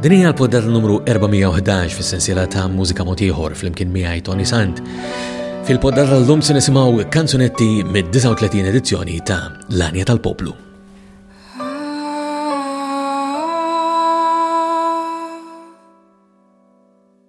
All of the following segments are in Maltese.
Din hija l-poddata numru 411 fis-sensiela ta' mużika motiħor fl-imkien miegħi Tony Sant. Fil-poddata l-lum se nisimgħu kanzunetti mid-39 edizzjoni ta' L-Anja tal-Poplu.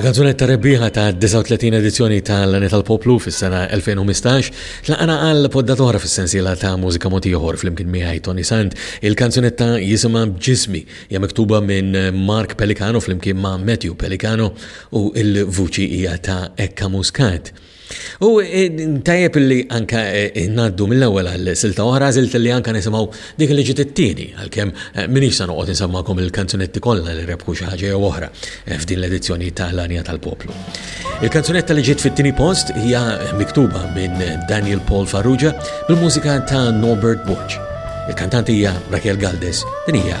Kanzunetta rebbieħa ta' 39 edizzjoni tal-Lani tal-Poplu fis-sena 2015 tlaqana għal poddat oħra fis-sensiela ta' mużika moti oħor fl-imkien miegħi Tony Sand. Il-kanzunetta jisimha B'ġismi hija miktuba minn Mark Pelicano fl-imkien ma' Matthew Pelicano u l-vuċi hija ta' Ekka Muscat. U e, tajjeb li anka e, e, naddu mill-ewwel għal silta oħra żilt li anka nisimgħu dik li ġiet it-tieni għalkemm minix sa noqgħod insemmakom il-kanzunetti kollha li rebħu xi ħaġa jew oħra f'din l-edizzjoni ta' l-Anja tal-Poplu. Il-kanzunetta li ġiet fit-tieni post hija miktuba minn Daniel Paul Farrugia bil-mużika ta' Norbert Borg. Il-kantanti hija Raquel Galdes, din hija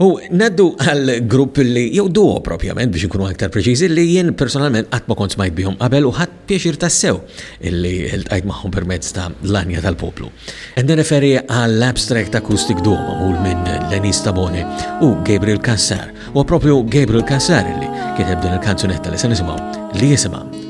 U naddu għal grupp li, jew duo propjament biex ikunu aktar preċiżi, li jien personalment qatt ma kont smajt bihom qabel u ħadd pjaċir tassew illi iltqajt magħhom permezz ta' l-anja tal-poplu. Qed nirreferi għall abstract Acoustic Duo magħmul minn Lenny Stabone u Gabriel Cassar. U propju Gabriel Cassar illi kiteb din il-kanzunetta li se nisimgħu li jisimha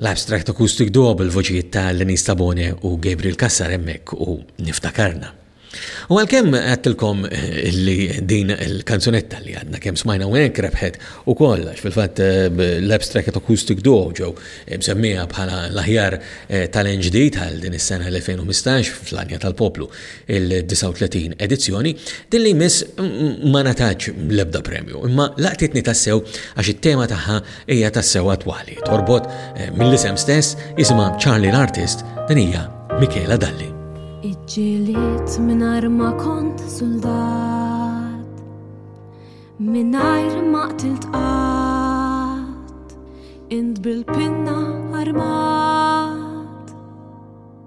L-abstract acoustic duo bil-voċijiet ta' Lenis Tabone u Gabriel Kassar emmek u niftakarna. U għal-kem għattilkom eh, li din il-kanzunetta li għadna kem smajna u għek rebħet u koll, fil-fat eh, l-abstract acoustic duo ġew eh, msemmija bħala l-aħjar tal-NGD tal din is-sena 2015 fl-anja tal-poplu il-39 edizzjoni, din li jmiss ma nataċ l-ebda premju, imma laqtitni tassew għax it-tema tagħha hija tassew attwali, torbot eh, mill-isem stess jisimha Charlie l-Artist din hija Michela Dalli. Iġġiliet minar ma kont soldat, minar ma qtilt qatt, int bil-pinna armat.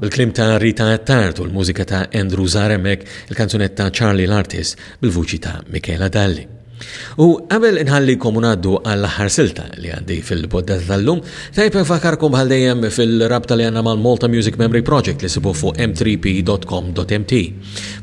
Bil-klim ta' Rita Attard u l-mużika ta' Andrew Zaremek, il-kanzunetta Charlie l-Artist bil-vuċi ta' Michela Dalli. U qabel inħalli komunaddu għall-aħħar silta li għandi fil-poddata tal-lum, tajb infakarkom bħal dejjem fil-rabta li għanna mal-Malta Music Memory Project li sibu fuq m3p.com.mt.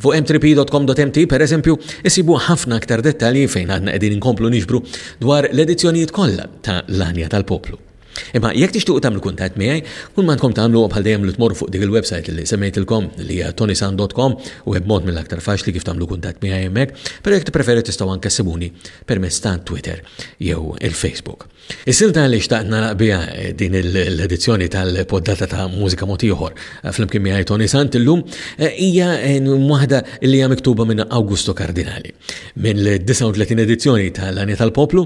Fuq m3p.com.mt, per eżempju, isibu ħafna aktar dettalji fejn għadna qegħdin inkomplu nixbru dwar l-edizzjonijiet kollha ta' l-anja tal-poplu. Imma jekk tixtiequ tagħmlu kuntatt miegħi, kull ma għandkom tagħmlu bħal dejjem li tmorru fuq dik il-website li semmejtilkom li hija tonisan.com u hekk mod mill-aktar faċli kif tagħmlu kuntatt miegħi hemmhekk, però jekk tippreferi tistgħu anke ssibuni permezz ta' Twitter jew il-Facebook. Is-silta li xtaqt nagħlaq biha eh, din l-edizzjoni tal-poddata ta' mużika mod ieħor eh, flimkien miegħi Tony Sant illum eh, hija waħda li hija miktuba minn Augusto Cardinali. Minn 39 edizzjoni tal-Anja tal-Poplu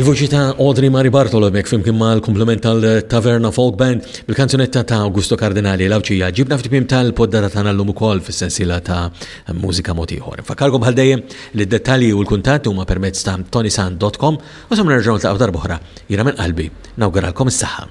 Il-vuċi ta' Audrey Mari Bartolo mek flimkien ma' l-komplement tal-Taverna Folk Band bil-kanzunetta ta' Augusto Cardinali l-Awċija ġibna f'tmim tal-poddata ta' nallum ukoll fis-sensiela ta' mużika motiħor. Fakarkom bħal dejjem li d-dettalji u l-kuntatti huma permezz ta' tonisan.com u samna nerġgħu tlaqgħu darbohra. Jira minn qalbi, nawguralkom is-saħħa.